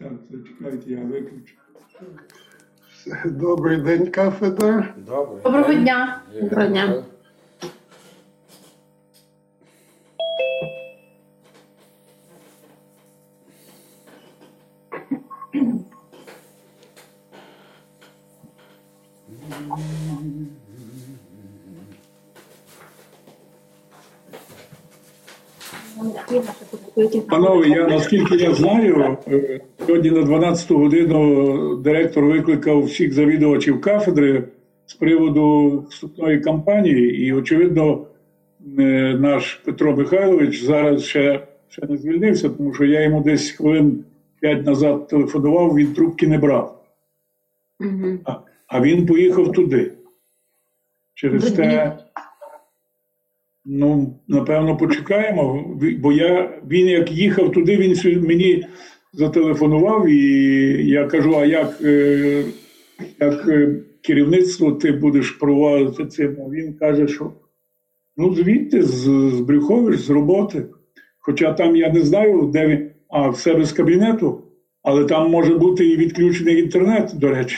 Так, зачекайте, я виключу. Добрий день, кафедра. Добре. Доброго дня. Доброго дня. Панове, я наскільки я знаю, е, сьогодні на 12 годину директор викликав всіх завідувачів кафедри з приводу вступної кампанії, і очевидно, е, наш Петро Михайлович зараз ще, ще не звільнився, тому що я йому десь хвилин 5 назад телефонував, він трубки не брав. Мгм. А, а він поїхав туди. Через те, ну, напевно, почекаємо. Бо я, він як їхав туди, він мені зателефонував, і я кажу: а як, е, як е, керівництво ти будеш проводити цим? А він каже, що ну звідти, з, з Брюхович, з роботи. Хоча там я не знаю, де він, а в себе з кабінету, але там може бути і відключений інтернет, до речі.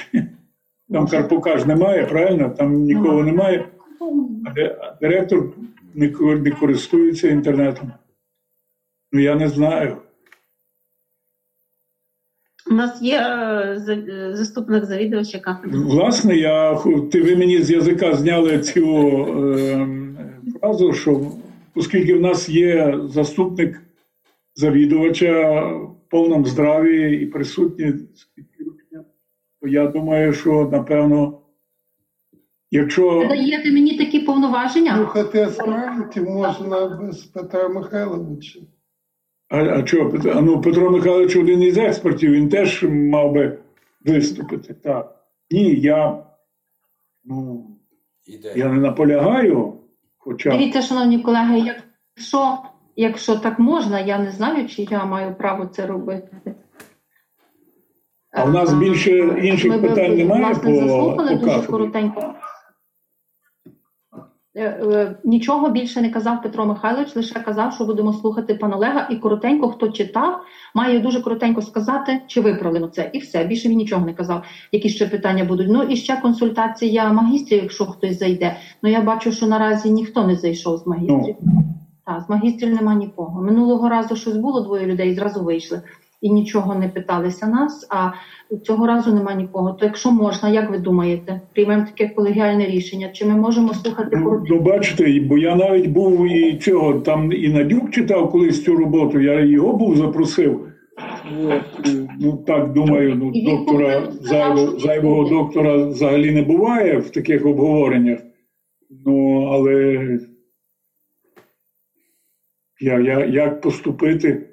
Там Карпука ж немає, правильно? Там нікого немає. А директор не, ко- не користується інтернетом. Ну я не знаю. У нас є е, е, заступник завідувача кафедри. Власне, я ти ви мені з язика зняли цю е, фразу, що оскільки в нас є заступник завідувача в повному здраві і присутні то я думаю, що напевно, якщо Ви даєте мені такі повноваження? Слухати справді можна без Петра Михайловича. А, а чого? А ну, Петро Михайлович один із експертів, він теж мав би виступити. Так. Ні, я, ну, я не наполягаю, хоча Дивіться, шановні колеги, якщо, якщо так можна, я не знаю, чи я маю право це робити. А в нас більше інших Ми би, питань немає власне, по- заслухали по дуже коротенько. Е, е, Нічого більше не казав Петро Михайлович, лише казав, що будемо слухати пана Олега, і коротенько, хто читав, має дуже коротенько сказати, чи виправлено це. І все. Більше він нічого не казав. Які ще питання будуть. Ну і ще консультація магістрів, якщо хтось зайде. Ну я бачу, що наразі ніхто не зайшов з магістрів. Так, з магістрів нема нікого. Минулого разу щось було, двоє людей зразу вийшли і нічого не питалися нас. А цього разу нема нікого. То якщо можна, як ви думаєте, приймемо таке колегіальне рішення? Чи ми можемо слухати Ну, ну, бачите, бо я навіть був і цього, там і Надюк читав колись цю роботу, я його був запросив. Ну так думаю, ну доктора зайвого, зайвого доктора взагалі не буває в таких обговореннях. Ну, але я, я, як поступити?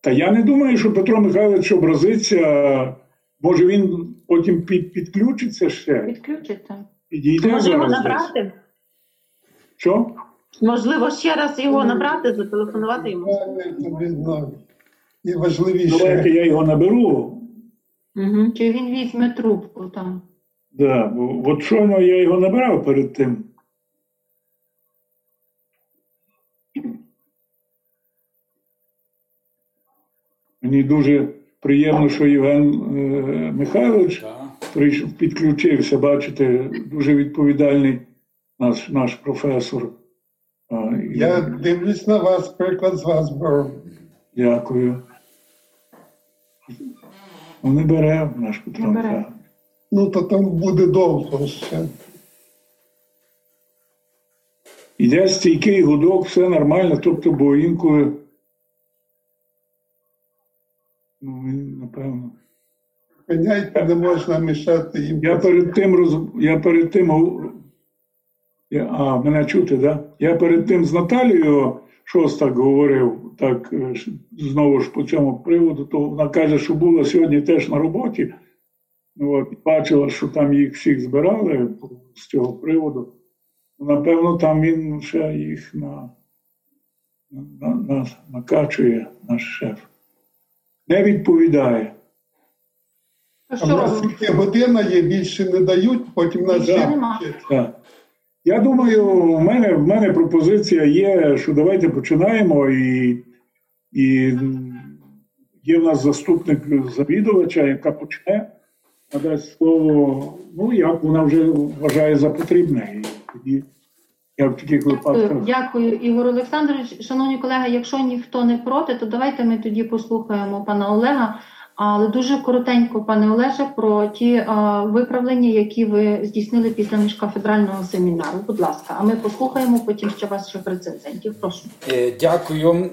Та я не думаю, що Петро Михайлович образиться. Може він потім під, підключиться ще, Відключите. підійде Можемо зараз. десь. набрати? Що? Можливо, ще раз його набрати, зателефонувати йому. І важливіше. Давайте я його наберу. Угу. Чи він візьме трубку там? Да, бо от щойно я його набирав перед тим. Мені дуже приємно, що Євген е, Михайлович прийшов, підключився. Бачите, дуже відповідальний наш, наш професор. Я дивлюсь на вас, приклад з вас беру. Дякую. Ну, не бере наш Петро. Ну, то там буде довго ще. Іде стійкий гудок, все нормально, тобто, бо інколи. Ну, він, напевно. Поняття не можна мішати їм. Я перед тим роз... я перед тим я... а, мене чути, да? Я перед тим з Наталією щось так говорив, так е, знову ж по цьому приводу, то вона каже, що була сьогодні теж на роботі. Ну, От, бачила, що там їх всіх збирали з цього приводу. Напевно, там він ще їх на, на, на, накачує, наш шеф. Не відповідає. А що в нас тільки година є, більше не дають, потім нас. Так. Я думаю, в мене, в мене пропозиція є, що давайте починаємо і, і є в нас заступник завідувача, яка почне надасть слово, ну як вона вже вважає за потрібне. І тоді я в таких випадках. Е, Дякую, Ігор Олександрович. Шановні колеги, якщо ніхто не проти, то давайте ми тоді послухаємо пана Олега. Але дуже коротенько, пане Олеже, про ті е, виправлення, які ви здійснили після міжкафедрального семінару. Будь ласка, а ми послухаємо потім ще ваших рецензентів. Прошу. Е, Дякую.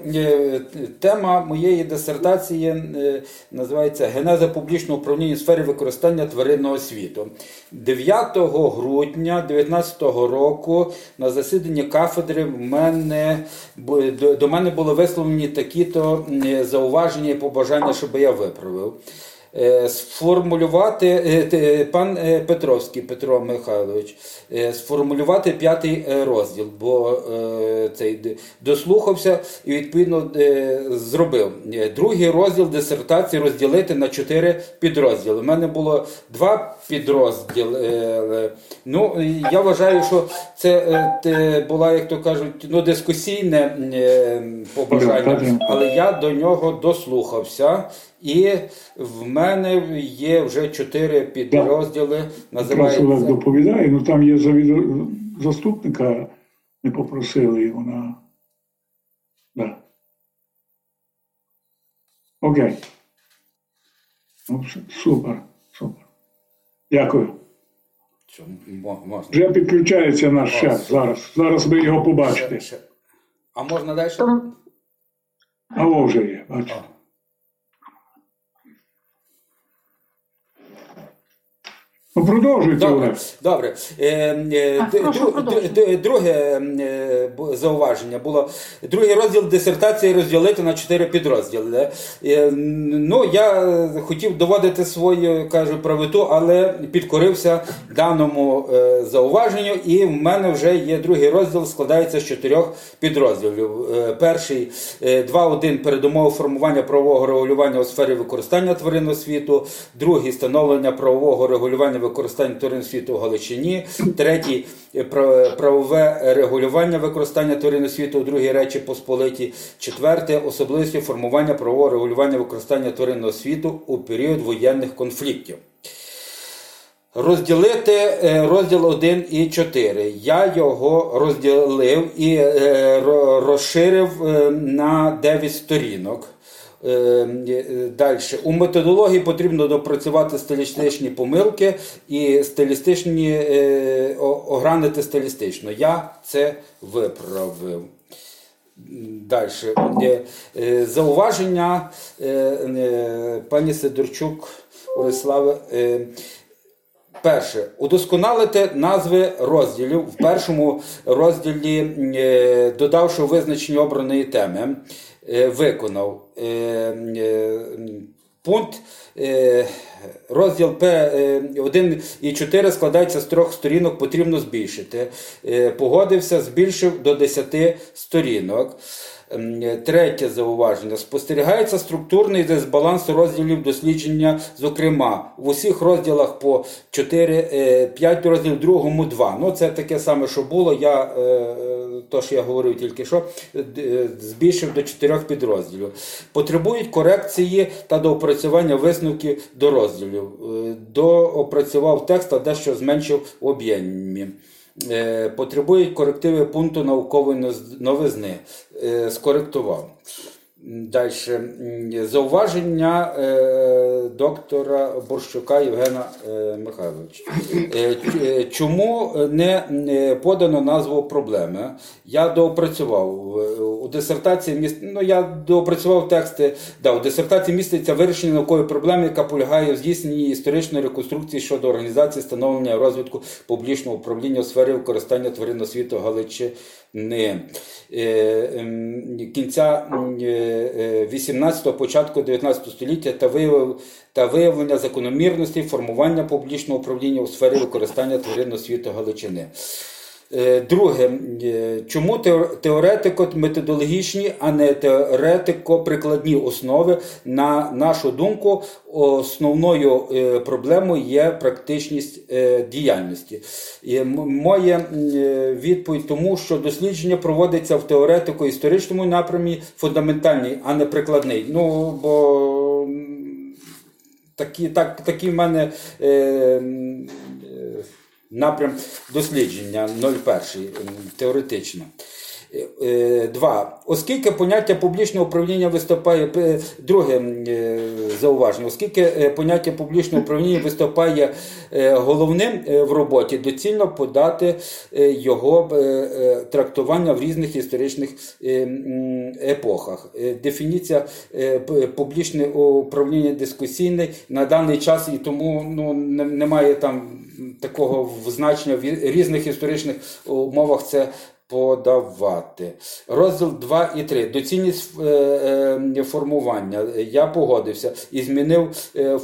Тема моєї дисертації називається Генеза публічного управління у сфері використання тваринного світу. 9 грудня 2019 року на засіданні кафедри мене, до, мене були висловлені такі-то е, зауваження і побажання, щоб я виправив. Е, Сформулювати е, пан е, Петровський Петро Михайлович, сформулювати п'ятий розділ, бо цей дослухався і відповідно зробив. Другий розділ дисертації розділити на чотири підрозділи. У мене було два підрозділи. Ну, я вважаю, що це була, як то кажуть, ну, дискусійне побажання, але я до нього дослухався. І в мене є вже чотири підрозділи. Якраз Олег Називається доповідає, ну там є завіду... заступника, не попросили, і вона. Да. Окей. Ну, супер, супер. Дякую. Вже підключається наш час зараз. Зараз ви його побачите. А можна далі? А вже є, бачите. Ну, продовжуйте, Добре, добре. Е, е, Так, д- прошу, д- д- друге е, зауваження було. Другий розділ дисертації розділити на чотири підрозділи. Е, ну, я хотів доводити свою кажу, правоту, але підкорився даному е, зауваженню, і в мене вже є другий розділ, складається з чотирьох підрозділів. Е, перший е, 2.1 передумови формування правового регулювання у сфері використання тваринного світу, другий становлення правового регулювання використання тваринного світу у Галичині, третій е, правове регулювання використання тваринного світу у другій речі Посполиті, четверте особливості формування правового регулювання використання тваринного світу у період воєнних конфліктів. Розділити е, розділ 1 і 4. Я його розділив і е, розширив на 9 сторінок. Далі. У методології потрібно допрацювати стилістичні помилки і стилістичні е, огранити стилістично. Я це виправив. Далі. Зауваження е, е, пані Сидорчук Орислави. е, Перше, удосконалити назви розділів. В першому розділі, е, додавши визначення обраної теми, е, виконав е, е, пункт. е, Розділ П1 і 4 складається з трьох сторінок, потрібно збільшити. Е, Погодився, збільшив до 10 сторінок. Ем, Третє зауваження. Спостерігається структурний дисбаланс розділів дослідження, зокрема, в усіх розділах по 4, 5 розділів, в другому 2. Ну, це таке саме, що було. Я, е, то, що я говорив тільки що, е, збільшив до 4 підрозділів. Потребують корекції та доопрацювання висновків до розділів. Е, Доопрацював текст, а дещо зменшив об'ємі. Е, Потребують корективи пункту наукової новизни. Е, Скоректував. Далі. Зауваження е, доктора Борщука Євгена е, Михайловича. Е, Чому не подано назву проблеми? Я доопрацював у дисертації міст... ну, я доопрацював тексти. Да, у дисертації міститься вирішення наукової проблеми, яка полягає в здійсненні історичної реконструкції щодо організації становлення розвитку публічного управління у сфері використання тваринного світу Галичини. Е, ем, Кінця м, е, 18-го, початку 19 століття та виявив та виявлення закономірностей формування публічного управління у сфері використання тваринного світу Галичини. Е, Друге, е, чому теоретико-методологічні, а не теоретико-прикладні основи, на нашу думку, основною е, проблемою є практичність діяльності. І Моя відповідь тому, що дослідження проводиться в теоретико-історичному напрямі фундаментальний, а не прикладний. Ну, бо такі, так, такі в мене е, напрям дослідження 01 теоретично. Е, е, Два. Оскільки поняття публічного управління виступає е, друге зауваження, оскільки поняття публічного управління виступає головним в роботі, доцільно подати його трактування в різних історичних епохах. Дефініція публічне управління дискусійне на даний час і тому ну, немає там такого значення в різних історичних умовах це подавати. Розділ 2 і 3. Доцільність е, е, формування. Я погодився і змінив е,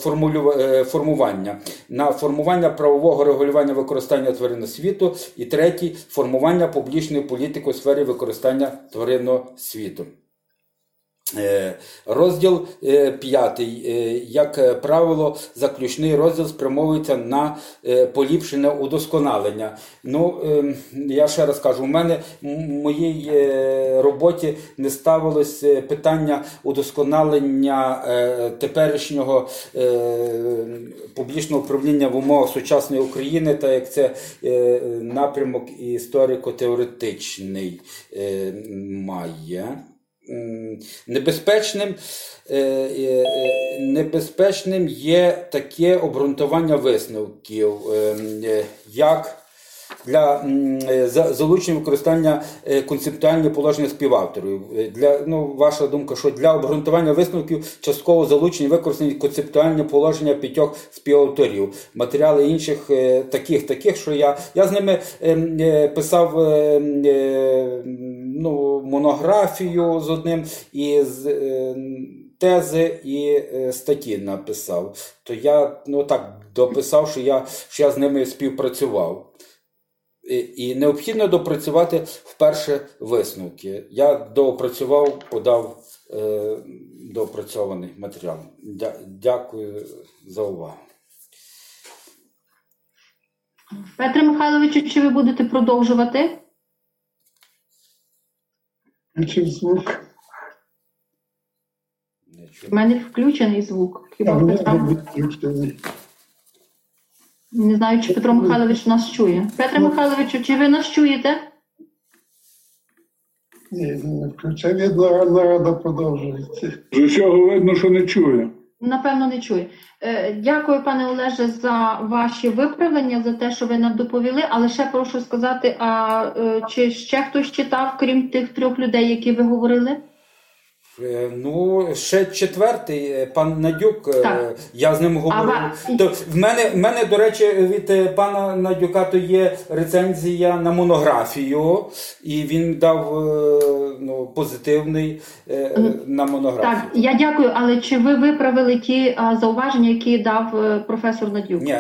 формування на формування правового регулювання використання тваринного світу. І третій формування публічної політики у сфері використання тваринного світу. Е, Розділ е, п'ятий, е, як правило, заключний розділ спрямовується на поліпшене удосконалення. Ну, е, я ще раз кажу, у мене в моїй роботі не ставилось питання удосконалення теперішнього публічного управління в умовах сучасної України, так як це напрямок історико-теоретичний має. Небезпечним, е, е, небезпечним є таке обґрунтування висновків, е, е, як для е, за- залучення використання е, концептуальних положення співавторів. Е, Для, ну, ваша думка, що для обґрунтування висновків частково залучені використані концептуальні положення п'ятьох співавторів, матеріали інших таких, таких, що я, я з ними е, е, писав е, е, ну, монографію з одним із е, тези і статті написав. То я ну, так дописав, що я, що я з ними співпрацював. І, необхідно допрацювати вперше висновки. Я доопрацював, подав е, доопрацьований матеріал. Дя, дякую за увагу. Петре Михайловичу, чи ви будете продовжувати? Включив звук. У мене включений звук. Хіба Петра? Не знаю, чи Петро Михайлович нас чує. Петре Михайловичу, чи ви нас чуєте? Ні, не включив. Видно, нарада продовжується. З усього видно, що не чує. Напевно, не чує. Е, Дякую, пане Олеже, за ваші виправлення, за те, що ви нам доповіли. Але ще прошу сказати, а е, чи ще хтось читав, крім тих трьох людей, які ви говорили? Е, Ну, ще четвертий, е, пан Надюк, е, Так. я з ним говорив. ва- То в мене, в мене, до речі, від пана Надюка то є рецензія на монографію, і він дав ну, позитивний на монографію. Так, я дякую, але чи ви виправили ті зауваження, які дав професор Надюк? Ні,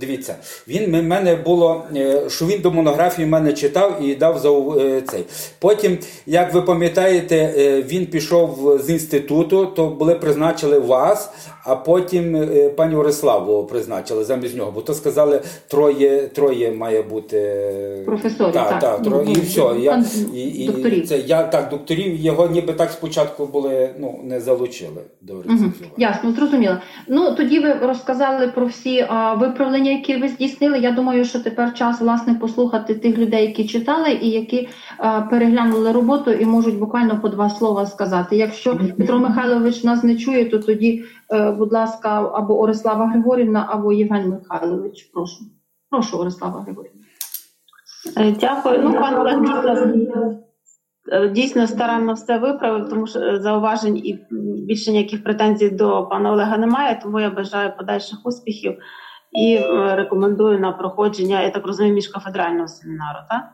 дивіться, він в мене було, що він до монографії мене читав і дав за е, цей. Потім, як ви пам'ятаєте, він пішов з інституту, то були призначили вас, а потім е, пані Ориславу призначили замість нього, бо то сказали, троє, троє має бути е, Професорів, Так, так. так, троє, і Ну, все. Я, і, і, докторів. Це, я, так, докторів, його ніби так спочатку були, ну, не залучили до Угу. Ясно, зрозуміло. Ну тоді ви розказали про всі а, виправлення, які ви здійснили. Я думаю, що тепер час власне послухати тих людей, які читали і які а, переглянули роботу і можуть буквально по два слова сказати. Якщо Петро Михайлович нас не чує, то тоді, будь ласка, або Орислава Григорівна, або Євген Михайлович. Прошу, прошу, Орислава Григорівна. Е, Дякую. Ну, пан Олег дійсно, е, дійсно старанно все виправив, тому що е, зауважень і більше ніяких претензій до пана Олега немає, тому я бажаю подальших успіхів і е, рекомендую на проходження, я так розумію, міжкафедрального семінару, так?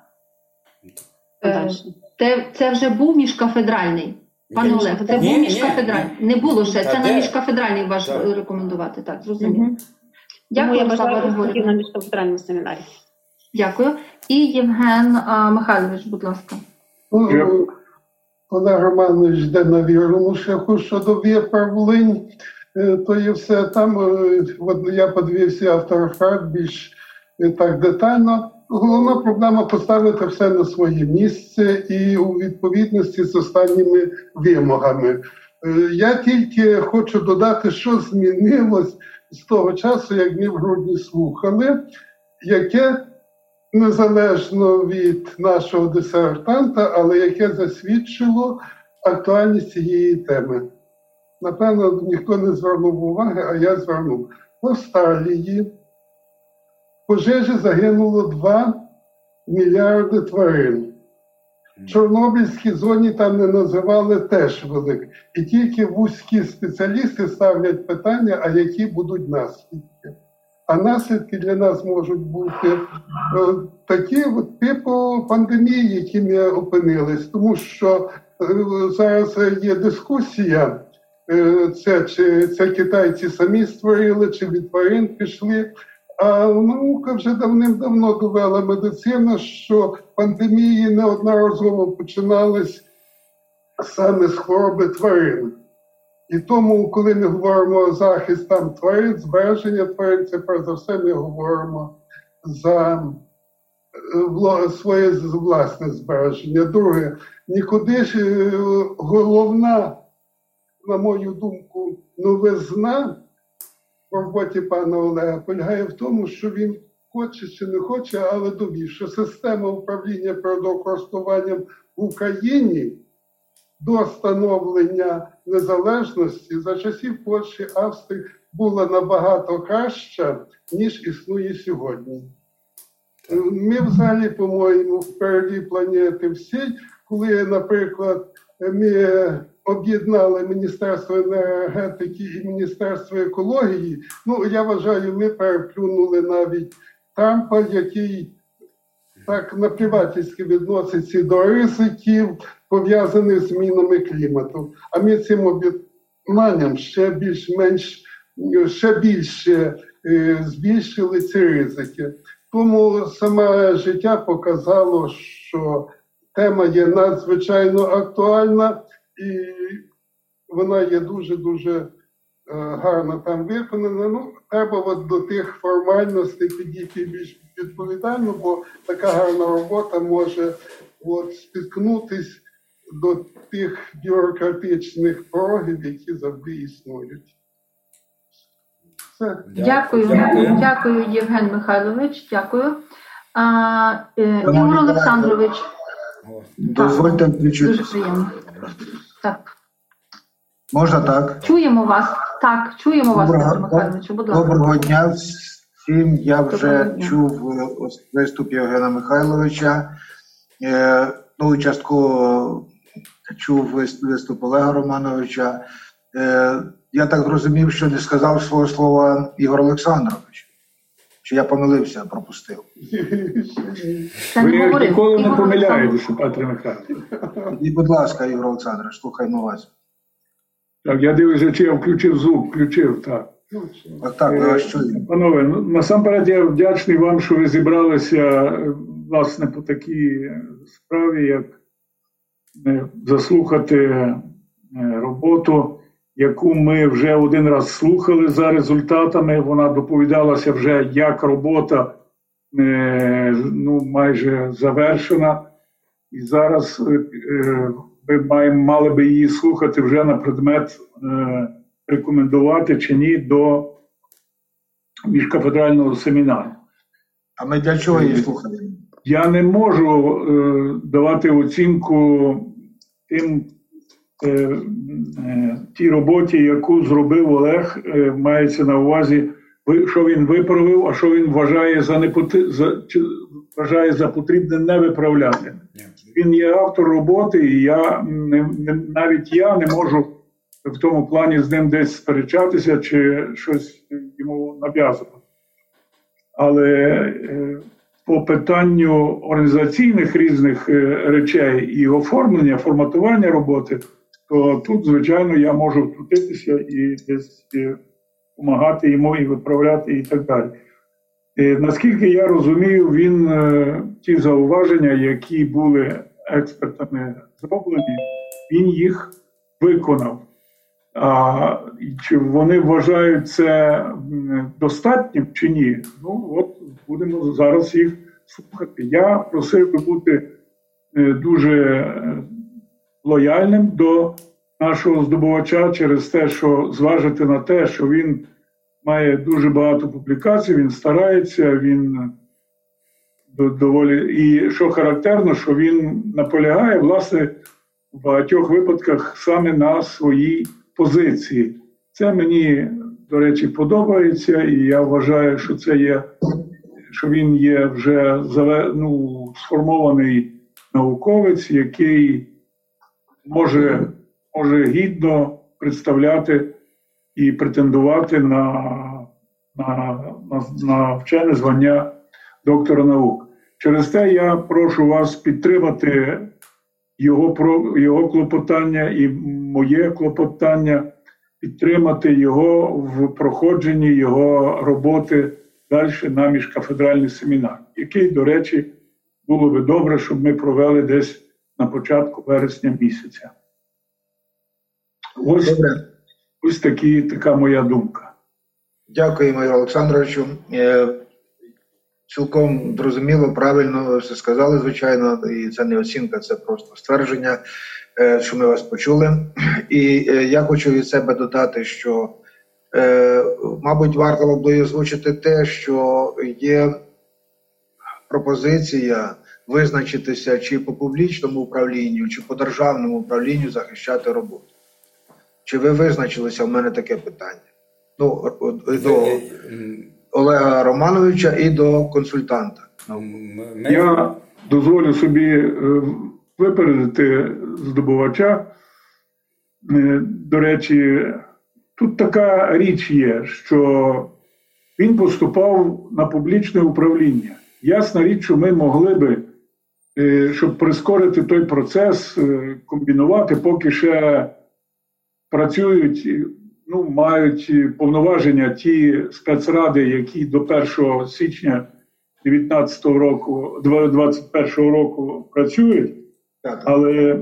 Е, Подальше. Це, це вже був міжкафедральний. Пане Олег, це ні, був міжкафедральний. Не було ще. Це де? на міжкафедральний ваш Так. рекомендувати. Так, зрозуміло. Дякую, я бажаю на міжкафедральному семінарі. Дякую. І Євген а, Михайлович, будь ласка. Ну, Олег Романович йде на вірному шляху щодо виправлень. Е, То є все там. е, От я подивився автор більш е, так детально. Головна проблема поставити все на своє місце і у відповідності з останніми вимогами. Е, Я тільки хочу додати, що змінилось з того часу, як ми в грудні слухали, яке незалежно від нашого дисертанта, але яке засвідчило актуальність цієї теми. Напевно, ніхто не звернув уваги, а я звернув. В Австралії пожежі загинуло 2 мільярди тварин. В Чорнобильській зоні там не називали теж велик. І тільки вузькі спеціалісти ставлять питання, а які будуть наслідки. А наслідки для нас можуть бути е, такі, типу пандемії, які ми опинились, тому що е, зараз є дискусія, е, це чи це китайці самі створили, чи від тварин пішли. А наука вже давним-давно довела медицина, що пандемії неодноразово починались саме з хвороби тварин. І тому, коли ми говоримо захист там тварин, збереження тварин, це перш за все ми говоримо за своє власне збереження. Друге, нікуди ж е, головна, на мою думку, новизна в роботі пана Олега полягає в тому, що він хоче чи не хоче, але довів, що система управління природокористуванням в Україні до становлення незалежності за часів Польщі Австрії була набагато краща, ніж існує сьогодні. Ми взагалі, по-моєму, впереді планети всій, коли, наприклад, ми об'єднали Міністерство енергетики і Міністерство екології. Ну, я вважаю, ми переплюнули навіть Трампа, який так напівательськи відноситься до ризиків, пов'язаних з змінами клімату. А ми цим об'єднанням ще більш-менш ще більше е, збільшили ці ризики. Тому саме життя показало, що тема є надзвичайно актуальна і вона є дуже-дуже е, гарно там виконана. Ну, треба от до тих формальностей підійти більш відповідально, бо така гарна робота може от, спіткнутись до тих бюрократичних порогів, які завжди існують. Все. Дякую, Дякую. дякую, Євген Михайлович. Дякую. А, е, Ігор Олександрович, Дозвольте дуже приємно. Так, Можна так? чуємо вас. Так, чуємо вас, Доброго- Ігор Михайлович. Будь ласка. Доброго дня всім. Я вже Доброго чув е, виступ Євгена Михайловича. Е, Ну, частково чув виступ Олега Романовича. Е, Я так зрозумів, що не сказав свого слова Ігор Олександрович. Чи я помилився, пропустив? Ви ніколи не помиляєтеся, Петре Михайлович. І, будь ласка, Ігор Олександрович, слухаймо вас. Так, я дивлюся, чи я включив звук, включив, так. Так, так, ми вас. Панове, ну, насамперед я вдячний вам, що ви зібралися власне по такій справі, як е, заслухати е, роботу, яку ми вже один раз слухали за результатами. Вона доповідалася вже як робота е, ну, майже завершена. І зараз е, ми маємо, мали би її слухати вже на предмет е, рекомендувати чи ні до міжкафедрального семінару. А ми для чого її слухаємо? Я не можу давати оцінку тим тій роботі, яку зробив Олег, е, мається на увазі, що він виправив, а що він вважає за непоти... за вважає за потрібне не виправляти. Він є автор роботи, і я не, не навіть я не можу в тому плані з ним десь сперечатися чи щось йому нав'язувати. Але е, по питанню організаційних різних е, речей і оформлення, форматування роботи, то тут, звичайно, я можу втрутитися і десь допомагати йому і виправляти, і так далі. Е, Наскільки я розумію, він е, ті зауваження, які були експертами зроблені, він їх виконав. А чи вони вважають це достатнім чи ні? Ну от будемо зараз їх слухати. Я просив би бути е, дуже е, лояльним до нашого здобувача через те, що зважити на те, що він має дуже багато публікацій, він старається, він доволі. І що характерно, що він наполягає, власне, в багатьох випадках саме на своїй позиції. Це мені, до речі, подобається, і я вважаю, що це є, що він є вже ну, сформований науковець, який може, може гідно представляти і претендувати на, на, на, на вчене звання доктора наук. Через те я прошу вас підтримати його, його клопотання і моє клопотання, підтримати його в проходженні його роботи далі на міжкафедральний семінар, який, до речі, було би добре, щоб ми провели десь на початку вересня місяця. Ось, Добре. ось такі, така моя думка. Дякую, Майор Олександровичу. Е, Цілком зрозуміло, правильно все сказали, звичайно, і це не оцінка, це просто ствердження, е, що ми вас почули. І е, я хочу від себе додати, що, мабуть, варто було озвучити те, що є пропозиція визначитися чи по публічному управлінню, чи по державному управлінню захищати роботу. Чи ви визначилися? У мене таке питання. Ну, от- до Е, Олега Романовича і до консультанта. Я дозволю собі е, випередити здобувача. Е, До речі, тут така річ є, що він поступав на публічне управління. Ясна річ, що ми могли би, е, щоб прискорити той процес, е, комбінувати, поки ще працюють, е, ну, мають е, повноваження ті спецради, які до 1 січня 19 року, 21 року працюють, але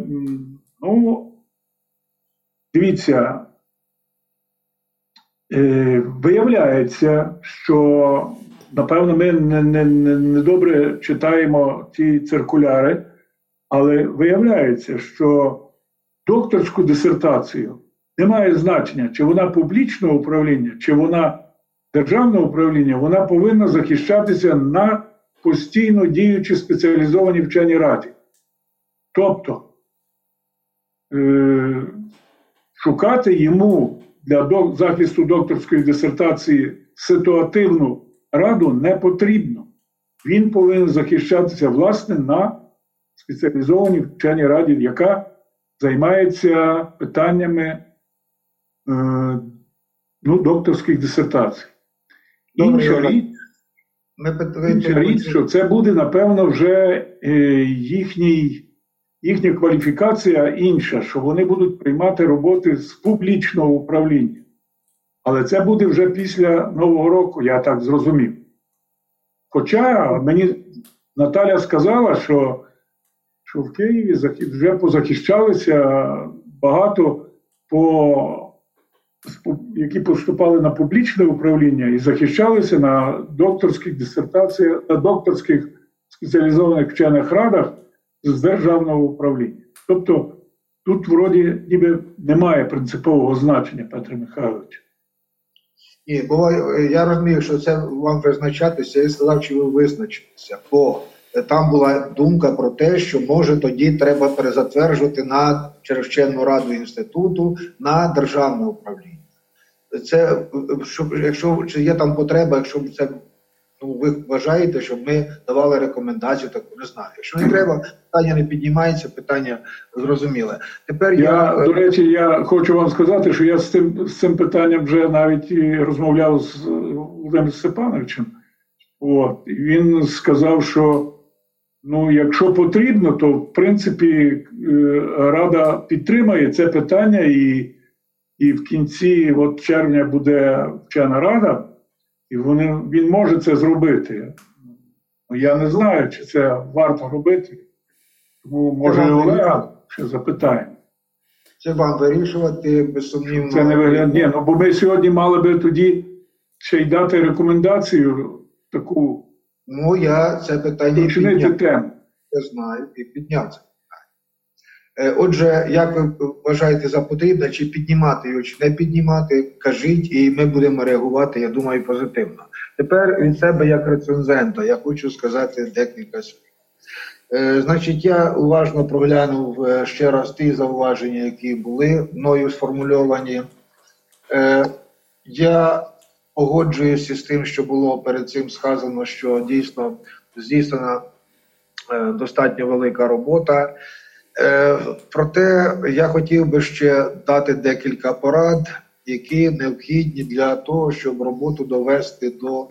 ну, дивіться, е, виявляється, що напевно ми не, не, не, не добре читаємо ці циркуляри, але виявляється, що докторську дисертацію немає значення, чи вона публічного управління, чи вона державного управління, вона повинна захищатися на постійно діючі спеціалізовані вчені раді. Тобто е, шукати йому для захисту докторської дисертації ситуативну раду не потрібно. Він повинен захищатися власне на спеціалізованій вченій раді, яка займається питаннями е, ну, докторських дисертацій. Інша річ, інша річ, що це буде, напевно, вже е, їхній, їхня кваліфікація інша, що вони будуть приймати роботи з публічного управління. Але це буде вже після Нового року, я так зрозумів. Хоча мені Наталя сказала, що, що в Києві вже позахищалися багато, по, які поступали на публічне управління і захищалися на докторських дисертаціях, на докторських спеціалізованих вчених радах з державного управління. Тобто тут вроді ніби немає принципового значення, Петре Михайлович. Ні, е, я розумію, що це вам визначатися. Я сказав, чи ви визначитеся, Бо е, там була думка про те, що може тоді треба перезатверджувати на через раду інституту на державне управління. Це е, щоб якщо чи є там потреба, якщо це ну ви вважаєте, щоб ми давали рекомендацію, таку не знаю. Якщо не треба, питання не піднімається, питання зрозуміле. Тепер я, Я, е, до речі, я хочу вам сказати, що я з цим, з цим питанням вже навіть розмовляв з е, Володимиром Степановичем. От. Він сказав, що ну, якщо потрібно, то в принципі е, Рада підтримає це питання, і, і в кінці от, червня буде вчена рада, і вони, він може це зробити. Ну, Я не знаю, чи це варто робити. Тому може вам Олега ще запитаємо. це вам вирішувати безсумнівно. Це не виглядає. Ні, ну бо ми сьогодні мали би тоді ще й дати рекомендацію таку Ну, я це питання підняв. тему. Я знаю і підняв це питання. Е, Отже, як ви вважаєте за потрібне, чи піднімати його, чи не піднімати, кажіть, і ми будемо реагувати, я думаю, позитивно. Тепер від себе як рецензента я хочу сказати декілька слів. Е, Значить, я уважно проглянув е, ще раз ті зауваження, які були мною сформульовані. Е, Я погоджуюся з тим, що було перед цим сказано, що дійсно здійснена е, достатньо велика робота. Е, Проте я хотів би ще дати декілька порад, які необхідні для того, щоб роботу довести до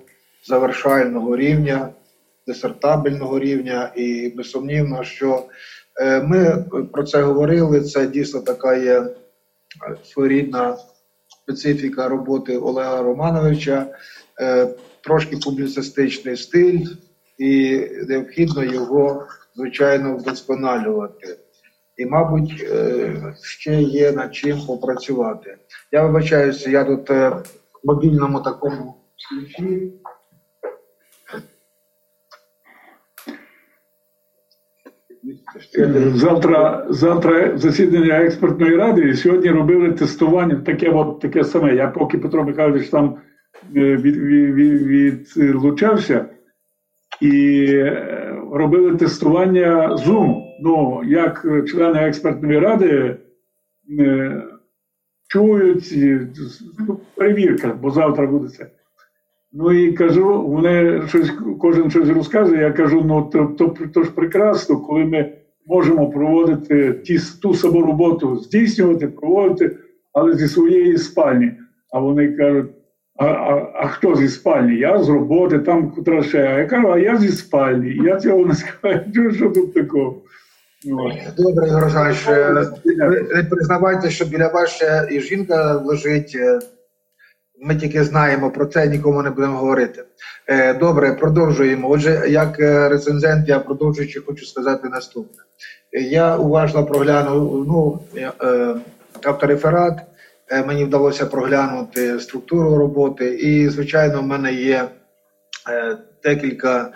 завершального рівня, десертабельного рівня. І безсумнівно, що е, ми про це говорили. Це дійсно така є е, своєрідна специфіка роботи Олега Романовича, трошки публіцистичний стиль, і необхідно його, звичайно, вдосконалювати. І, мабуть, е, ще є над чим попрацювати. Я вибачаюся, я тут е, в мобільному такому ключі. Завтра, завтра засідання експертної ради, і сьогодні робили тестування, таке от таке саме. Я поки Петро Михайлович там е, від, від, від, відлучався, і е, робили тестування Zoom. Ну, як члени експертної ради е, чують, ну, перевірка, бо завтра буде це. Ну і кажу, вони щось, кожен щось розказує. Я кажу, ну то, то, то ж прекрасно, коли ми можемо проводити ті, ту саму роботу, здійснювати, проводити, але зі своєї спальні. А вони кажуть: а, а, а хто зі спальні? Я з роботи, там котра ще. А я кажу, а я зі спальні. Я цього не скажу, що тут такого. Добре, Ігор Олександрович, е, ви признавайте, що біля вас ще і жінка лежить. е, Ми тільки знаємо про це, нікому не будемо говорити. Е, Добре, продовжуємо. Отже, як рецензент, я продовжуючи, хочу сказати наступне. Я уважно проглянув ну, автореферат, мені вдалося проглянути структуру роботи, і, звичайно, в мене є декілька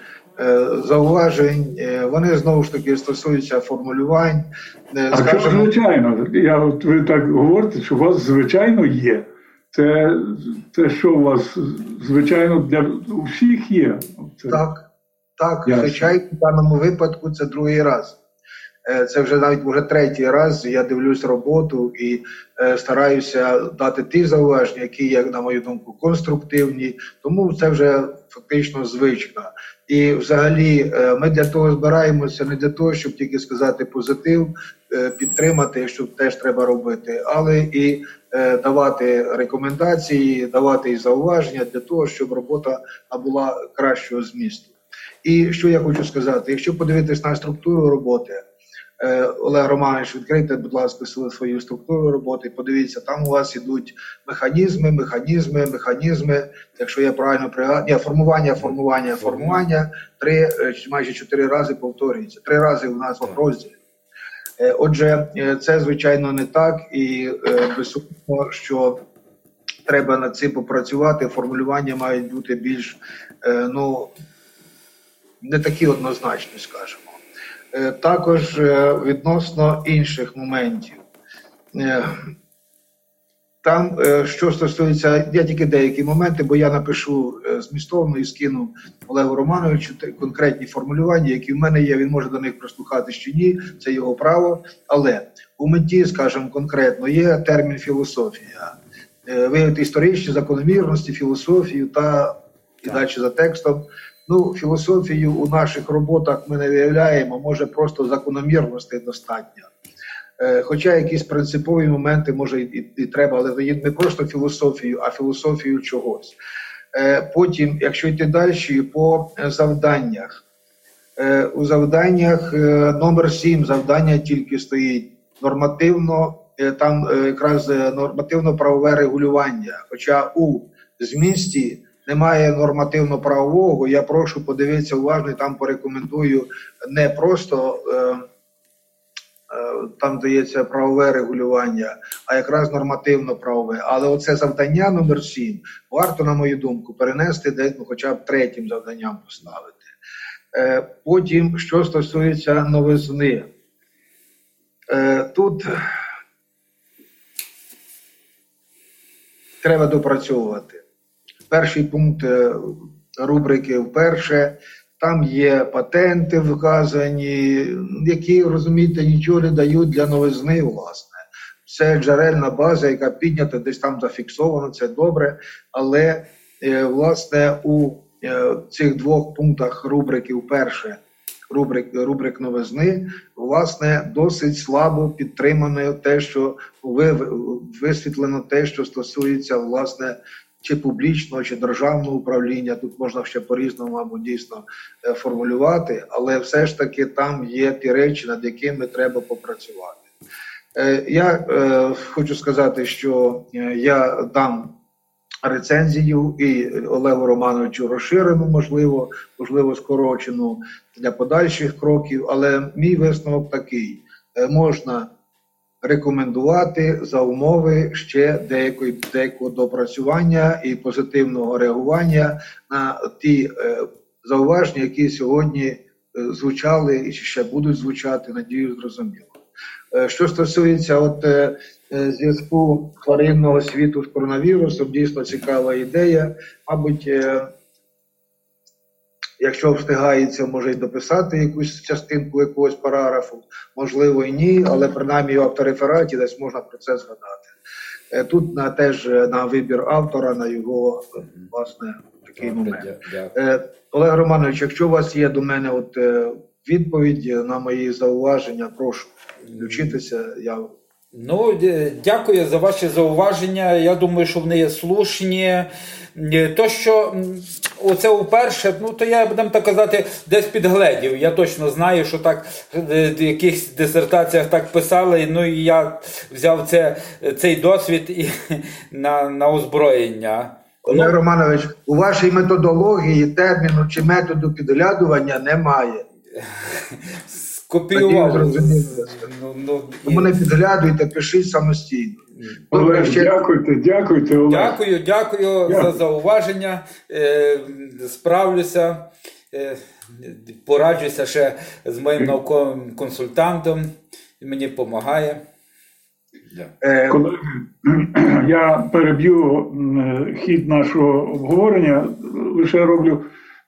зауважень. Е, Вони знову ж таки стосуються формулювань. Е, А що звичайно? Я от ви так говорите, що у вас звичайно є. Це, це що у вас звичайно для всіх є. Це, Так, так, звичайно, в даному випадку це другий раз. Е, Це вже навіть вже третій раз. Я дивлюсь роботу і е, стараюся дати ті зауваження, які є, на мою думку, конструктивні. Тому це вже фактично звично. І взагалі е, ми для того збираємося не для того, щоб тільки сказати позитив, е, підтримати, що теж треба робити, але і е, давати рекомендації, давати і зауваження для того, щоб робота була кращого змісту. І що я хочу сказати: якщо подивитись на структуру роботи, Олег Романович, відкрийте, будь ласка, свою- структуру роботи. Подивіться, там у вас ідуть механізми, механізми, механізми. Якщо я правильно пригадую, формування, формування, формування. Три е, чи майже чотири рази повторюється. Три рази у нас в розділі. Е, Отже, е, це звичайно не так, і е, безсумнівно, що треба над цим попрацювати. Формулювання мають бути більш е, ну не такі однозначні, скажімо. Е, Також е, відносно інших моментів. Е, Там, що стосується, я тільки деякі моменти, бо я напишу змістовно і скину Олегу Романовичу конкретні формулювання, які в мене є. Він може до них прислухатись чи ні, це його право. Але у меті, скажімо, конкретно є термін філософія. Виявити історичні закономірності, філософію та і далі за текстом. Ну, філософію у наших роботах ми не виявляємо, може просто закономірностей достатньо. Е, Хоча якісь принципові моменти може і, і, треба, але не просто філософію, а філософію чогось. Е, Потім, якщо йти далі, по е, завданнях. У завданнях номер 7 завдання тільки стоїть нормативно, там якраз нормативно-правове регулювання. Хоча у змісті немає нормативно-правового, я прошу подивитися уважно і там порекомендую не просто. Е, Е, там дається правове регулювання, а якраз нормативно-правове. Але оце завдання номер 7 варто, на мою думку, перенести десь ну, хоча б третім завданням поставити. Е, Потім, що стосується новизни, Е, Тут треба допрацьовувати. Перший пункт е, рубрики вперше. Там є патенти вказані, які, розумієте, нічого не дають для новизни, власне. Це джерельна база, яка піднята, десь там зафіксована, це добре. Але, е, власне, у е, цих двох пунктах рубрики вперше рубрик, рубрик новизни, власне, досить слабо підтримано те, що ви висвітлено те, що стосується власне чи публічного, чи державного управління. Тут можна ще по-різному, мабуть, дійсно е, формулювати, але все ж таки там є ті речі, над якими треба попрацювати. Е, Я е, хочу сказати, що я дам рецензію і Олегу Романовичу розширену, можливо, можливо, скорочену для подальших кроків. Але мій висновок такий: можна рекомендувати за умови ще деякої деякого допрацювання і позитивного реагування на ті е, зауваження, які сьогодні е, звучали і ще будуть звучати, надію, зрозуміло. Е, Що стосується от е, е, зв'язку тваринного світу з коронавірусом, дійсно цікава ідея. Мабуть, е, якщо встигається, може й дописати якусь частинку якогось параграфу, можливо і ні, але принаймні в авторефераті десь можна про це згадати. Е, Тут на теж е, на вибір автора, на його е, власне такий момент. Дякую. Олег Романович, якщо у вас є до мене от відповідь на мої зауваження, прошу включитися. Я Ну, дякую за ваші зауваження. Я думаю, що вони є слушні. Е, То, що оце вперше, ну то я будемо так казати, десь підгледів. Я точно знаю, що так е, в якихось дисертаціях так писали. Ну і я взяв це, цей досвід і на, на озброєння. Олег Романович, у вашій методології терміну чи методу підглядування немає. Скопіював. Ну, ну, і- Тому не підглядуйте, пишіть самостійно. Добре, Олег, ще дякуйте, дякуйте, Олег. Дякую, дякую за зауваження. Е, Справлюся, е, пораджуся ще з моїм науковим консультантом. Мені допомагає. е, Колеги, я переб'ю хід нашого обговорення, лише роблю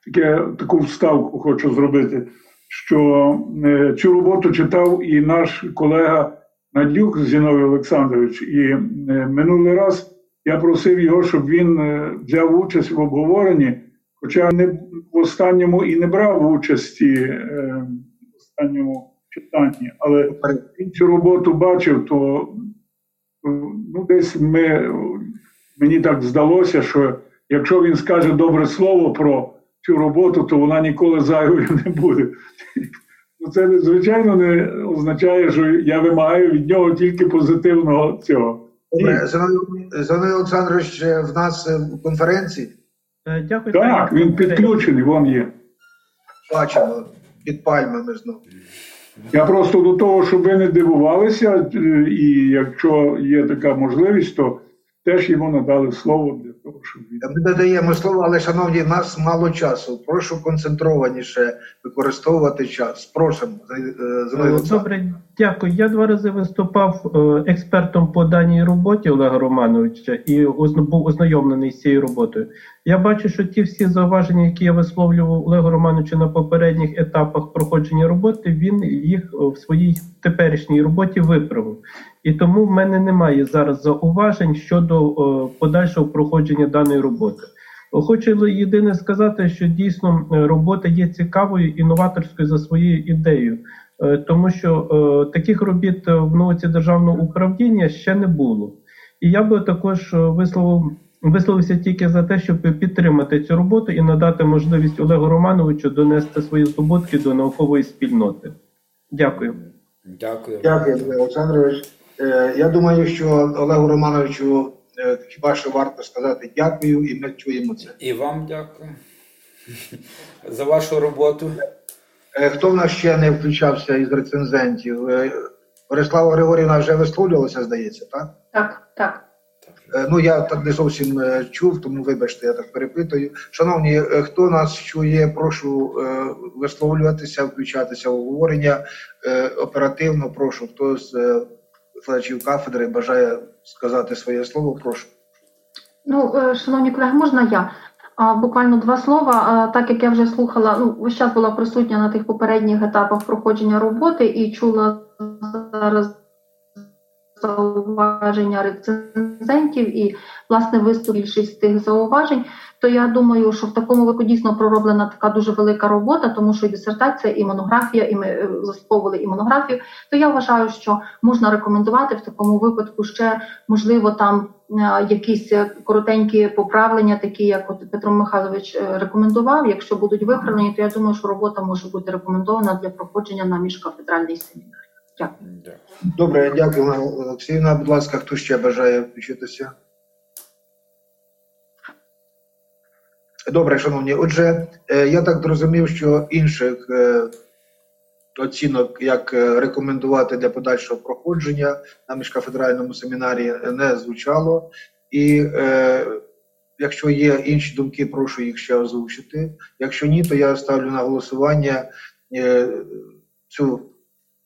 таке, таку вставку, хочу зробити, що е, цю роботу читав і наш колега Надлюк Зіновій Олександрович. І е, минулий раз я просив його, щоб він е, взяв участь в обговоренні, хоча не в останньому і не брав участі в останньому читанні, але він цю роботу бачив, то ну, десь ми, мені так здалося, що якщо він скаже добре слово про цю роботу, то вона ніколи зайвою не буде. Ну, це, звичайно, не означає, що я вимагаю від нього тільки позитивного цього. Зиновій Олександрович в нас е, в конференції Е, Дякую. Так, він підключений, вон є. бачимо під пальмами знову. Я просто до того, щоб ви не дивувалися, е, і якщо є така можливість, то теж йому надали слово він. Ми надаємо слово, але шановні, нас мало часу. Прошу концентрованіше використовувати час. Просимо, Зиновій Добре, дякую. Я два рази виступав е, експертом по даній роботі Олега Романовича і був ознайомлений з цією роботою. Я бачу, що ті всі зауваження, які я висловлював Олегу Романовичу на попередніх етапах проходження роботи, він їх е, в своїй теперішній роботі виправив. І тому в мене немає зараз зауважень щодо е, подальшого проходження даної роботи. Хочу єдине сказати, що дійсно е, робота є цікавою і новаторською за своєю ідеєю, Е, тому що е, таких робіт е, в науці державного управління ще не було. І я би також е, висловив, висловився тільки за те, щоб підтримати цю роботу і надати можливість Олегу Романовичу донести свої здобутки до наукової спільноти. Дякую. Дякую. Дякую, Олександрович. Е, Я думаю, що Олегу Романовичу е, хіба що варто сказати дякую, і ми чуємо це. І вам дякую за вашу роботу. Е, Хто в нас ще не включався із рецензентів? Борислава Григорівна вже висловлювалася, здається, так? Так, так. Ну я так не зовсім чув, тому вибачте, я так перепитую. Шановні, хто нас чує, прошу висловлюватися, включатися в обговорення оперативно. Прошу, хто з викладачів кафедри бажає сказати своє слово. Прошу. Ну, е, шановні колеги, можна я? А, Буквально два слова. Так як я вже слухала, ну весь час була присутня на тих попередніх етапах проходження роботи і чула зараз зауваження рецензентів і власне виступ більшість тих зауважень, то я думаю, що в такому випадку дійсно пророблена така дуже велика робота, тому що і дисертація, і монографія, і ми е, і монографію. То я вважаю, що можна рекомендувати в такому випадку ще можливо там е, якісь е, коротенькі поправлення, такі як от Петро Михайлович рекомендував. Якщо будуть виправлені, то я думаю, що робота може бути рекомендована для проходження на міжкафедральний семінар. Дякую. Добре, дякую, Олена Олексіївна. Будь ласка, хто ще бажає включитися? Добре, шановні. Отже, е, я так зрозумів, що інших е, оцінок, як е, рекомендувати для подальшого проходження на міжкафедральному семінарі, не звучало. І е, якщо є інші думки, прошу їх ще озвучити. Якщо ні, то я ставлю на голосування е, цю,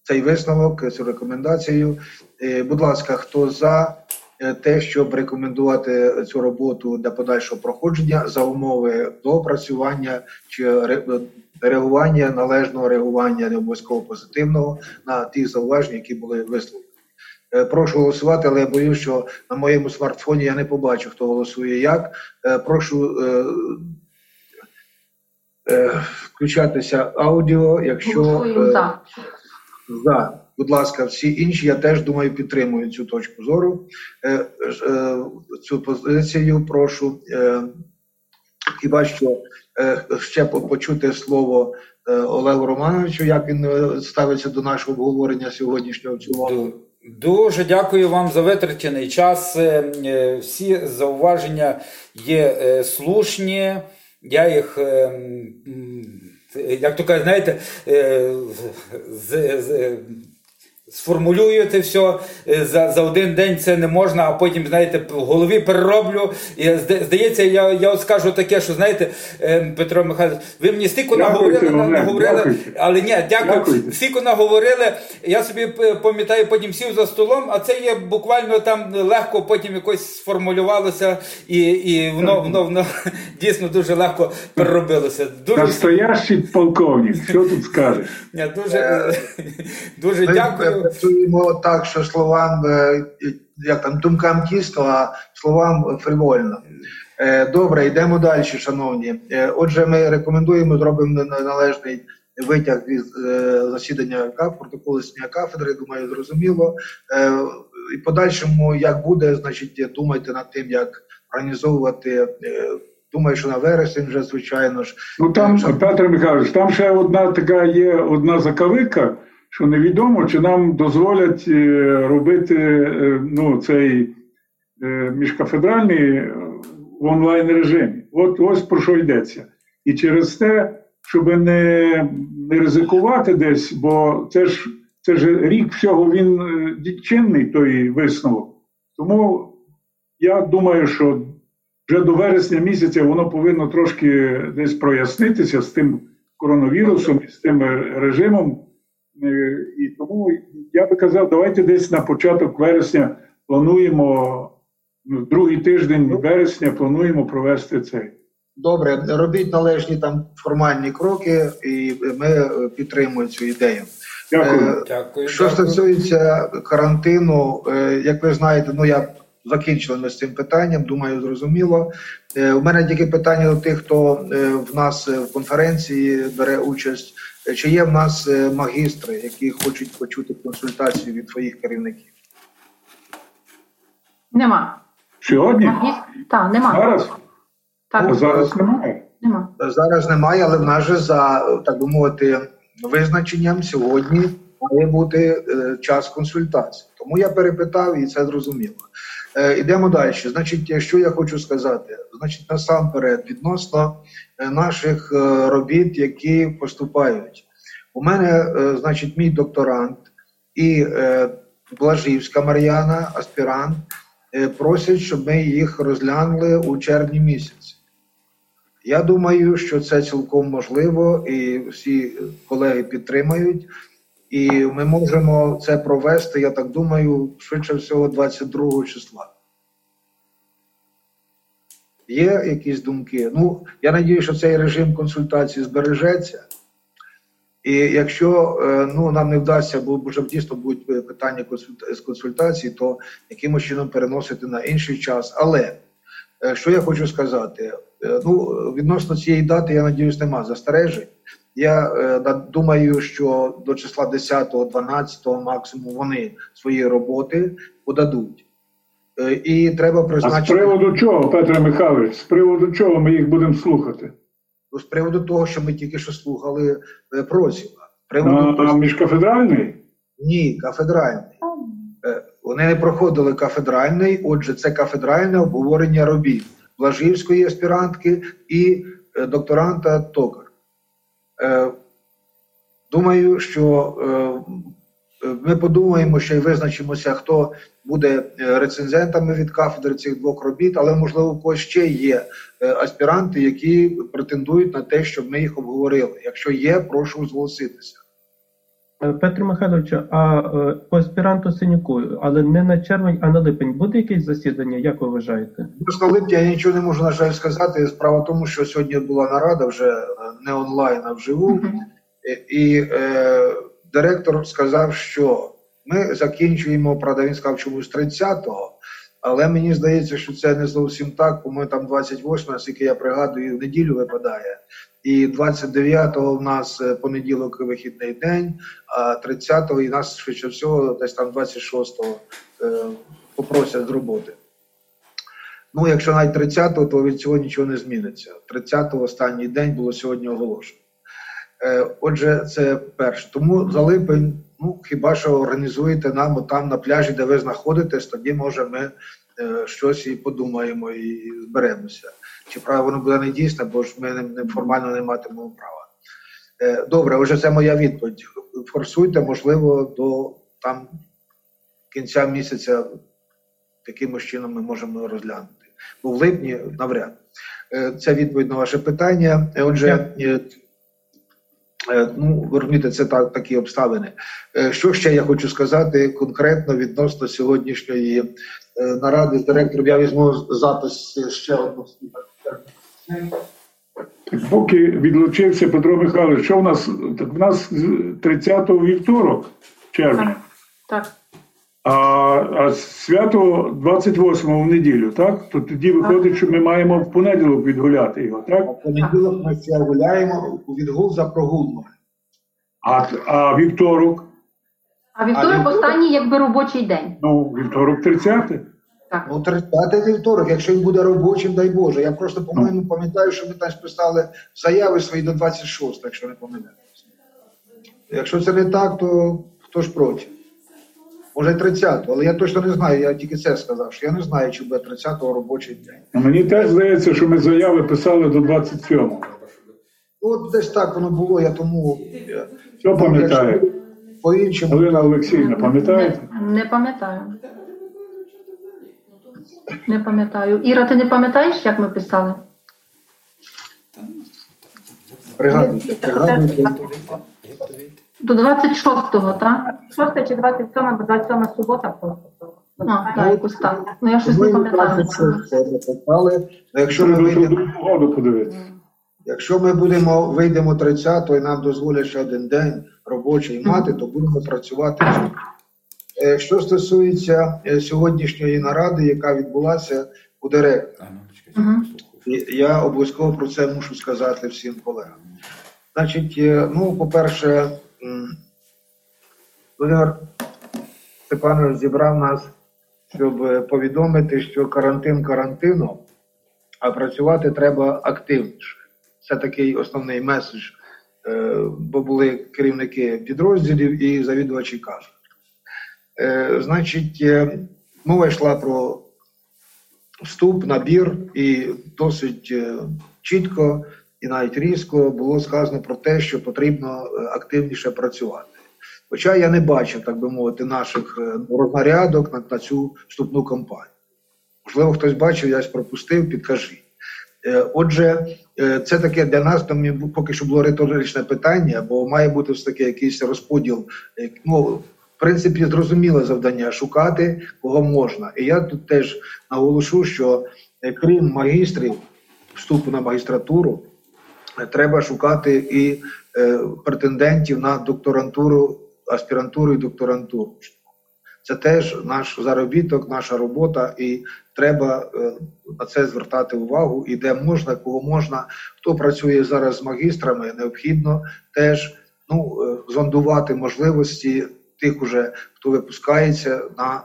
цей висновок, цю рекомендацію. Е, будь ласка, хто за е, те, щоб рекомендувати цю роботу для подальшого проходження за умови доопрацювання чи реагування, належного реагування, не обов'язково позитивного на ті зауваження, які були висловлені. Е, Прошу голосувати, але я боюсь, що на моєму смартфоні я не побачу, хто голосує як. Прошу е, е, включатися аудіо, якщо е, за. Будь ласка, всі інші, я теж думаю, підтримую цю точку зору. Е, е, цю позицію прошу. Е, хіба що ще почути слово Олегу Романовичу, як він ставиться до нашого обговорення сьогоднішнього цілому. Дуже дякую вам за витрачений час. Всі зауваження є слушні. Я їх, як то кажуть, знаєте, з, з, з, сформулюєте все е, за, за один день це не можна, а потім, знаєте, в голові перероблю. І здається, я, я от скажу таке, що знаєте, е, Петро Михайлович, ви мені стільки наговорили, на- наговорили, дякуйте. але ні, дякую. Дякуйте. Стільки наговорили. Я собі пам'ятаю, потім сів за столом, а це є буквально там легко потім якось сформулювалося, і, і воно, воно, воно дійсно дуже легко переробилося. Дуже, Настоящий полковник, що тут скажеш? Дуже, дуже дякую. Працюємо так, що словам, е, як там, думкам тісно, а словам фривольно. Е, Добре, йдемо далі, шановні. Е, Отже, ми рекомендуємо, зробимо на- належний витяг із засідання протоколу засідання кафедри, думаю, зрозуміло. І подальшому, як буде, значить, думайте над тим, як організовувати. Думаю, що на вересень вже, звичайно ж. Ну там, Петро Михайлович, там ще одна така є одна закавика, що невідомо, чи нам дозволять е, робити е, ну, цей е, міжкафедральний в онлайн режимі. От ось про що йдеться. І через те, щоб не, не ризикувати десь, бо це ж це ж рік всього він чинний, той висновок. Тому я думаю, що вже до вересня місяця воно повинно трошки десь прояснитися з тим коронавірусом і з тим режимом. Е, І тому я би казав, давайте десь на початок вересня плануємо, ну, другий тиждень вересня плануємо провести цей. Добре, робіть належні там формальні кроки, і ми е, підтримуємо цю ідею. Дякую. Е, Дякую. Що дякую. стосується карантину, е, як ви знаєте, ну я закінчили ми з цим питанням, думаю, зрозуміло. Е, У мене тільки питання до тих, хто е, в нас е, в конференції бере участь. Чи є в нас магістри, які хочуть почути консультацію від своїх керівників? Нема. Сьогодні? Магістр? Так, нема. Зараз? Так, зараз немає. нема. Зараз немає, але в нас же за так би мовити визначенням сьогодні має бути час консультацій. Тому я перепитав і це зрозуміло. Е, ідемо далі. Значить, що я хочу сказати? Значить, насамперед, відносно е, наших е, робіт, які поступають. У мене, значить, мій докторант і Блажівська Мар'яна, аспірант, просять, щоб ми їх розглянули у червні місяці. Я думаю, що це цілком можливо, і всі колеги підтримають. І ми можемо це провести, я так думаю, швидше всього, 22 числа. Є якісь думки? Ну, я надію, що цей режим консультації збережеться. І якщо е, ну, нам не вдасться, бо вже дійсно будуть е, питання з консультації, то якимось чином переносити на інший час. Але е, що я хочу сказати? Ну, відносно цієї дати, я надіюсь, нема застережень. Я е, думаю, що до числа 10-12 максимум вони свої роботи подадуть. Е, І треба А з приводу чого, Петре Михайлович, з приводу чого ми їх будемо слухати? Ну, з приводу того, що ми тільки що слухали е, Просіва. З приводу На міжкафедральний? ні, кафедральний. Е, Вони не проходили кафедральний, отже, це кафедральне обговорення робіт Блажівської аспірантки і е, докторанта Токар. Е, Думаю, що е, ми подумаємо, що й визначимося, хто буде е, рецензентами від кафедри цих двох робіт, але можливо у когось ще є аспіранти, які претендують на те, щоб ми їх обговорили. Якщо є, прошу зголоситися. Е, Петро Михайлович, а е, по аспіранту Синюку, але не на червень, а на липень буде якесь засідання, як ви вважаєте? Просто липня я нічого не можу, на жаль, сказати. Справа в тому, що сьогодні була нарада вже е, не онлайн, а вживу. І, і е, директор сказав, що ми закінчуємо, правда, він сказав чомусь 30-го, але мені здається, що це не зовсім так, бо ми там 28, наскільки я пригадую, в неділю випадає. І 29-го в нас е, понеділок вихідний день, а 30-го і нас швидше всього десь там 26-го е, попросять з роботи. Ну, якщо навіть 30-го, то від цього нічого не зміниться. 30-го останній день було сьогодні оголошено. Е, Отже, це перше. Тому за липень, ну хіба що організуєте нам там на пляжі, де ви знаходитесь, тоді може ми щось і подумаємо і зберемося. Чи право воно буде не дійсне, бо ж ми формально не матимемо права. Е, Добре, отже, це моя відповідь. Форсуйте, можливо, до там кінця місяця таким чином ми можемо розглянути. Бо в липні навряд. Е, Це відповідь на ваше питання. Е, Отже, е, е, ну, ви розумієте, це так, такі обставини. Е, Що ще я хочу сказати конкретно відносно сьогоднішньої е, наради з директором? Я візьму запис ще одну. Так поки відлучився Петро Михайлович, що в нас? Так в нас 30 вівторок червня, Так. А, а свято 28 в неділю, так? То тоді виходить, що ми маємо в понеділок відгуляти його, так? А в понеділок ми ще гуляємо у відгул за прогулом. А, а вівторок, А вівторок вівторок? останній якби робочий день. ну, вівторок 30. Так. Ну, 30 вівторок, якщо він буде робочим, дай Боже. Я просто, по-моєму, пам'ятаю, що ми там списали заяви свої до 26, якщо не помиляюся. Якщо це не так, то хто ж проти? Може, 30, але я точно не знаю, я тільки це сказав, що я не знаю, чи буде 30-го робочий день. Мені теж здається, що ми заяви писали до 27-го. От десь так воно було, я тому. Що пам'ятає? якщо По-іншому. Галина Олексійовна, пам'ятаєте? Не, не пам'ятаю. Не пам'ятаю. Іра, ти не пам'ятаєш, як ми писали? Пригадуйте, пригадуйте. До 26-го, так? 6 чи 27, бо 27 субота просто. А, так, якось так. Ну я щось не пам'ятаю. 26. Ну, Якщо ми вийдемо. подивитися. Якщо ми будемо вийдемо 30-го і нам дозволять ще один день робочий мати, то будемо працювати. Е, Що стосується е, сьогоднішньої наради, яка відбулася у директора, Мгм. і я обов'язково про це мушу сказати всім колегам. Значить, е, ну, по-перше, Володимир Степанович зібрав нас, щоб повідомити, що карантин карантином, а працювати треба активніше. Це такий основний меседж, е, бо були керівники підрозділів і завідувачі кажуть. Е, Значить, е, мова йшла про вступ, набір, і досить чітко і навіть різко було сказано про те, що потрібно е, активніше працювати. Хоча я не бачив, так би мовити, наших е, рознарядок на, на цю вступну кампанію. Можливо, хтось бачив, я пропустив, підкажіть. Е, Отже, це таке для нас там поки що було риторичне питання, бо має бути все таки якийсь розподіл. Ну, в принципі, зрозуміле завдання шукати кого можна. І я тут теж наголошу, що крім магістрів вступу на магістратуру, треба шукати і е, претендентів на докторантуру, аспірантуру і докторантуру. Це теж наш заробіток, наша робота, і треба е, на це звертати увагу. І де можна, кого можна, хто працює зараз з магістрами, необхідно теж ну, е, зондувати можливості тих, уже, хто випускається на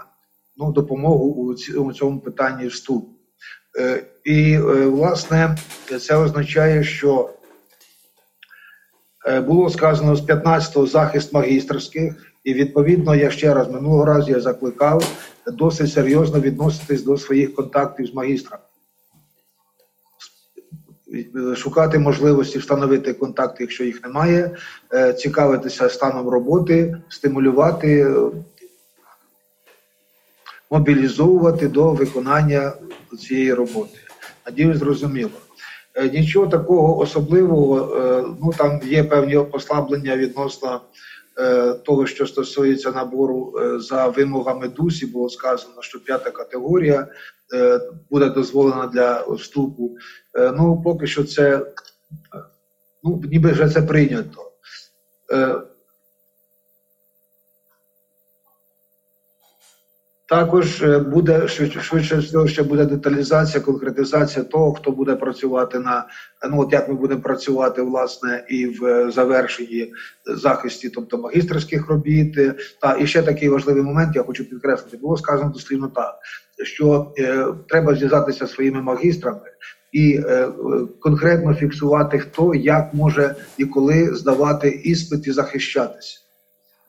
ну, допомогу у, цьому питанні вступу. І, власне, це означає, що було сказано з 15-го захист магістрських, і відповідно я ще раз минулого разу я закликав досить серйозно відноситись до своїх контактів з магістрами. Е, Шукати можливості встановити контакти, якщо їх немає, е, цікавитися станом роботи, стимулювати, е, мобілізовувати до виконання цієї роботи. Надіюсь, зрозуміло. Е, Нічого такого особливого, е, ну там є певні послаблення відносно е, того, що стосується набору за вимогами ДУСі, було сказано, що п'ята категорія буде дозволена для вступу. Ну, поки що це, ну, ніби вже це прийнято. Також е, буде швидше, швидше всього ще буде деталізація, конкретизація того, хто буде працювати на ну от як ми будемо працювати власне і в е, завершенні захисті, тобто магістерських робіт. Е, Та і ще такий важливий момент, я хочу підкреслити, було сказано дослівно так, що е, треба зв'язатися своїми магістрами і е, конкретно фіксувати, хто як може і коли здавати іспит і захищатися.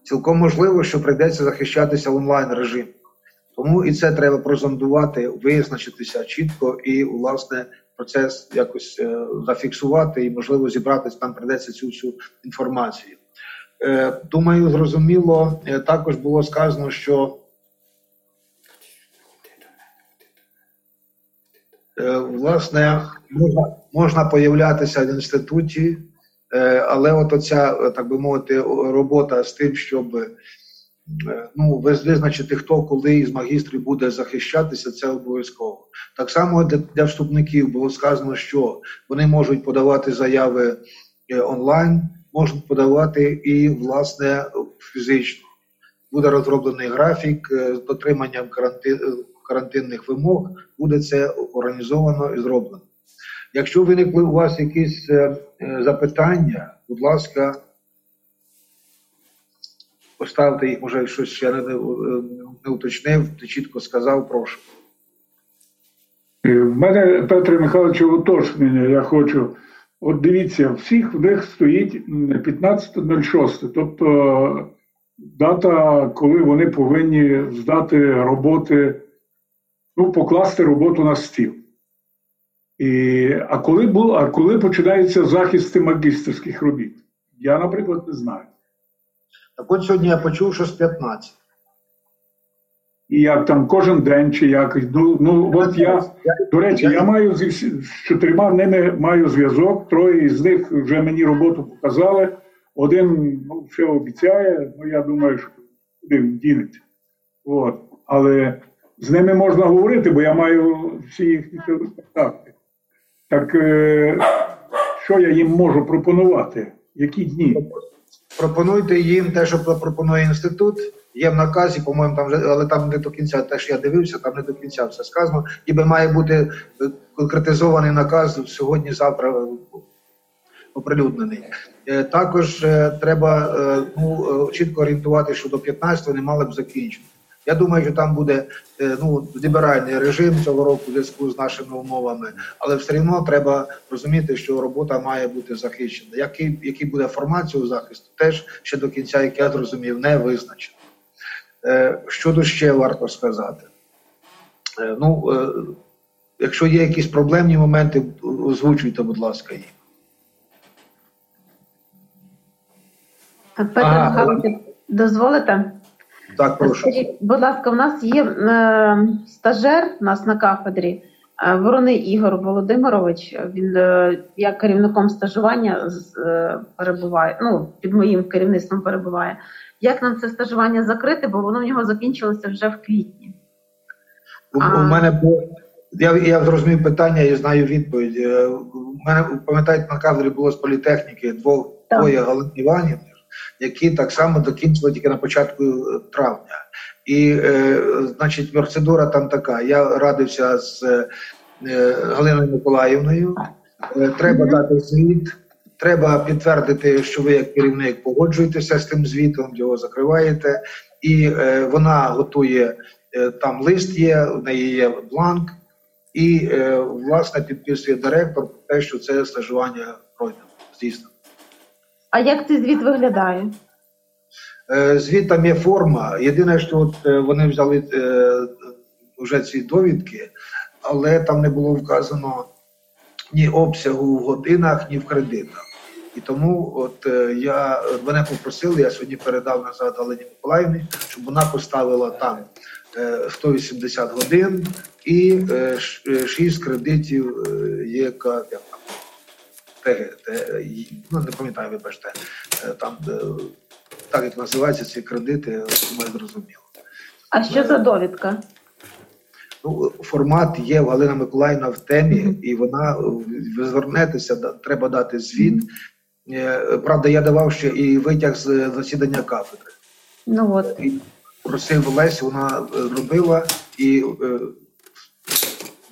Цілком можливо, що прийдеться захищатися в онлайн режимі. Тому і це треба прозондувати, визначитися чітко і, власне, процес якось е, зафіксувати і, можливо, зібрати там прийдеться цю всю інформацію. Е, думаю, зрозуміло, е, також було сказано, що власне можна, можна появлятися в інституті, але от оця, так би мовити, робота з тим, щоб ну, виз- визначити, хто коли із магістрів буде захищатися, це обов'язково. Так само для, для вступників було сказано, що вони можуть подавати заяви е, онлайн, можуть подавати і, власне, фізично. Буде розроблений графік е, з дотриманням каранти, е, карантинних вимог, буде це організовано і зроблено. Якщо виникли у вас якісь е, е, запитання, будь ласка, поставте їх, може, щось ще не, не, уточнив, ти чітко сказав, прошу. В мене, Петре Михайловичу, уточнення я хочу. От дивіться, всіх в них стоїть 15.06, тобто дата, коли вони повинні здати роботи, ну, покласти роботу на стіл. І, а, коли бу, а коли починаються захисти магістерських робіт? Я, наприклад, не знаю. Так от сьогодні я почув, що з 15. І як там кожен день чи як. Ну, ну от я, до речі, я маю з чотирма ними маю зв'язок. Троє з них вже мені роботу показали. Один ну, ще обіцяє, ну я думаю, що куди він дінеться. От. Але з ними можна говорити, бо я маю всі їхні контакти. Так е, що я їм можу пропонувати? Які дні? Пропонуйте їм те, що пропонує інститут. Є в наказі, по-моєму, там вже, але там не до кінця, те, що я дивився, там не до кінця все сказано. Ніби має бути е, конкретизований наказ сьогодні-завтра е, оприлюднений. Е, Також треба ну, чітко орієнтувати, що до 15-го не мали б закінчити. Я думаю, що там буде е, ну, ліберальний режим цього року в зв'язку з нашими умовами, але все одно треба розуміти, що робота має бути захищена. Який, який буде формат цього захисту, теж ще до кінця, як я зрозумів, не визначено. Е, Що тут ще варто сказати? Е, Ну, якщо є якісь проблемні моменти, озвучуйте, будь ласка, їх. Петро Ага. Михайлович, дозволите? Так, прошу. Скажіть, будь ласка, у нас є е, стажер у нас на кафедрі. е, Вороний Ігор Володимирович. Він е, як керівником стажування е, перебуває. Ну під моїм керівництвом перебуває. Як нам це стажування закрити? Бо воно в нього закінчилося вже в квітні. У, А. у мене було. Я, я зрозумів питання і знаю відповідь. У мене, пам'ятаєте, на кафедрі було з політехніки двох двоє Галин Іванівних, які так само докінчили тільки на початку е, травня. І, е, значить, процедура там така. Я радився з е, Галиною Миколаївною. Е, треба дати звіт. Треба підтвердити, що ви як керівник погоджуєтеся з тим звітом, його закриваєте, і е, вона готує е, там лист є, в неї є бланк, і е, власне підписує директор про те, що це стажування пройдено, здійснено. А як цей звіт виглядає? Е, Звіт там є форма. Єдине, що от е, вони взяли е, вже ці довідки, але там не було вказано ні обсягу в годинах, ні в кредитах. І тому от я мене попросили, я сьогодні передав назад Галині Миколаївні, щоб вона поставила там е, 180 годин і 6 кредитів ЄК, як там, ТГ, Т- ну не пам'ятаю, вибачте, е, там так як називаються ці кредити, думаю, зрозуміло. А що за довідка? Ну, формат є Галина Миколаївна в темі, і вона ви звернетеся, треба дати звіт. Е, Правда, я давав ще і витяг з засідання кафедри. Ну от І просив Лесі, вона е, зробила і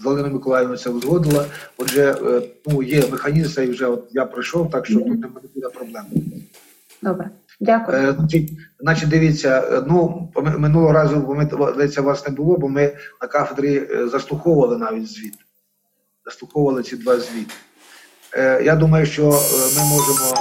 Галина Миколаївна це узгодила. Отже, е, ну, є механізм, і вже от я пройшов, так що тут не буде проблем. добре, дякую. Е, Значить, значить, дивіться, е, ну минулого разу пам'ятається, вас не було, бо ми на кафедрі е, заслуховували навіть звіт. Заслуховували ці два звіти. Е, Я думаю, що ми можемо